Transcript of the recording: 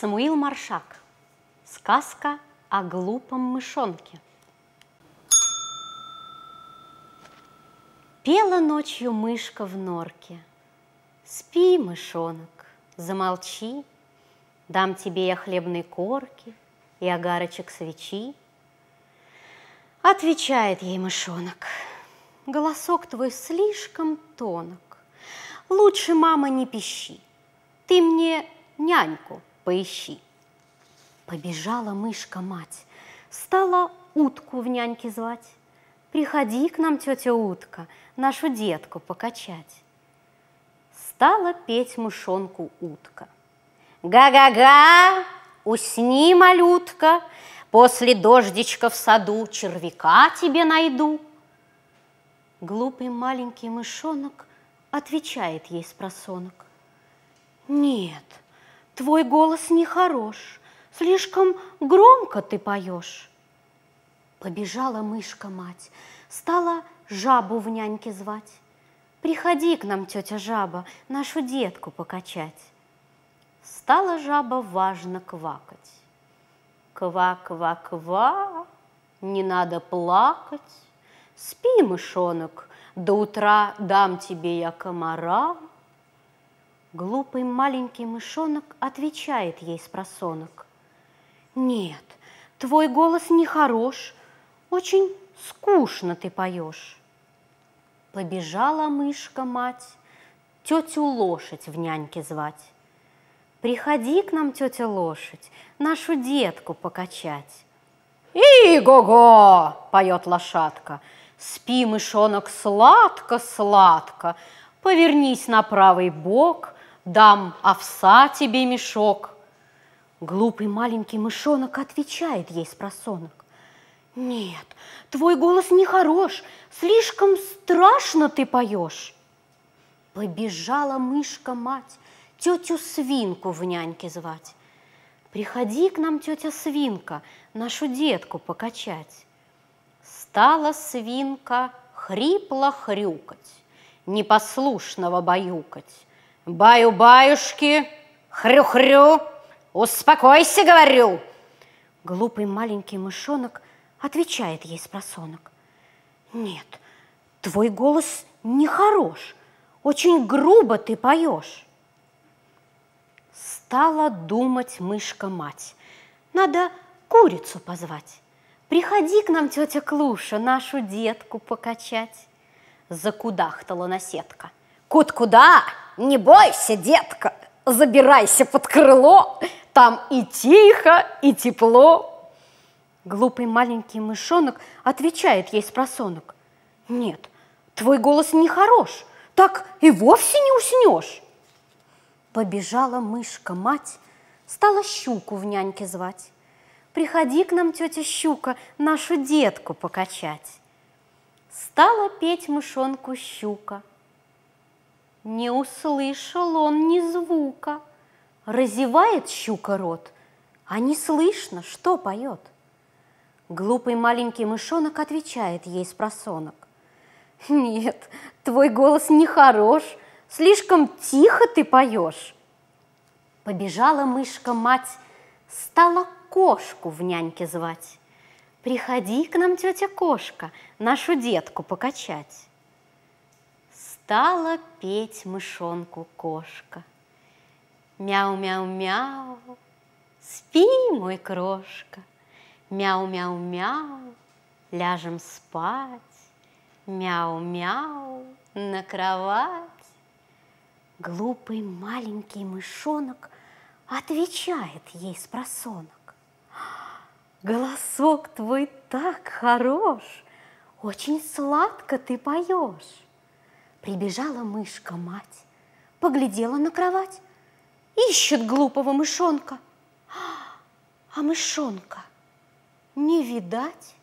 Самуил Маршак. Сказка о глупом мышонке. Пела ночью мышка в норке. Спи, мышонок, замолчи, Дам тебе я хлебной корки И огарочек свечи. Отвечает ей мышонок, Голосок твой слишком тонок, Лучше, мама, не пищи, Ты мне няньку поищи. Побежала мышка-мать, стала утку в няньке звать. Приходи к нам, тетя утка, нашу детку покачать. Стала петь мышонку утка. Га-га-га, усни, малютка, После дождичка в саду червяка тебе найду. Глупый маленький мышонок отвечает ей с просонок. Нет, твой голос нехорош, слишком громко ты поешь. Побежала мышка-мать, стала жабу в няньке звать. Приходи к нам, тетя жаба, нашу детку покачать. Стала жаба важно квакать. Ква-ква-ква, не надо плакать. Спи, мышонок, до утра дам тебе я комара. Глупый маленький мышонок отвечает ей с просонок. Нет, твой голос не хорош, очень скучно ты поешь. Побежала мышка-мать тетю лошадь в няньке звать. Приходи к нам, тетя лошадь, нашу детку покачать. «И-го-го!» – поет лошадка. «Спи, мышонок, сладко-сладко, повернись на правый бок, дам овса тебе мешок». Глупый маленький мышонок отвечает ей с просонок. Нет, твой голос не хорош, слишком страшно ты поешь. Побежала мышка-мать тетю Свинку в няньке звать. Приходи к нам, тетя Свинка, нашу детку покачать. Стала свинка хрипло хрюкать, непослушного баюкать. Баю-баюшки, хрю-хрю, успокойся, говорю. Глупый маленький мышонок отвечает ей с просонок. Нет, твой голос нехорош, очень грубо ты поешь. Стала думать мышка-мать. Надо курицу позвать. Приходи к нам, тетя Клуша, нашу детку покачать. Закудахтала наседка. Кут куда? Не бойся, детка, забирайся под крыло, там и тихо, и тепло. Глупый маленький мышонок отвечает ей с просонок. Нет, твой голос не хорош, так и вовсе не уснешь. Побежала мышка-мать, стала щуку в няньке звать. Приходи к нам, тетя щука, нашу детку покачать. Стала петь мышонку щука. Не услышал он ни звука. Разевает щука рот, а не слышно, что поет. Глупый маленький мышонок отвечает ей с просонок. Нет, твой голос не хорош, слишком тихо ты поешь. Побежала мышка-мать, стала кошку в няньке звать. Приходи к нам, тетя кошка, нашу детку покачать. Стала петь мышонку кошка. Мяу-мяу-мяу, спи, мой крошка. Мяу-мяу-мяу, ляжем спать. Мяу-мяу, на кровать. Глупый маленький мышонок отвечает ей с просонок. Голосок твой так хорош, очень сладко ты поешь. Прибежала мышка-мать, поглядела на кровать, ищет глупого мышонка. А мышонка не видать.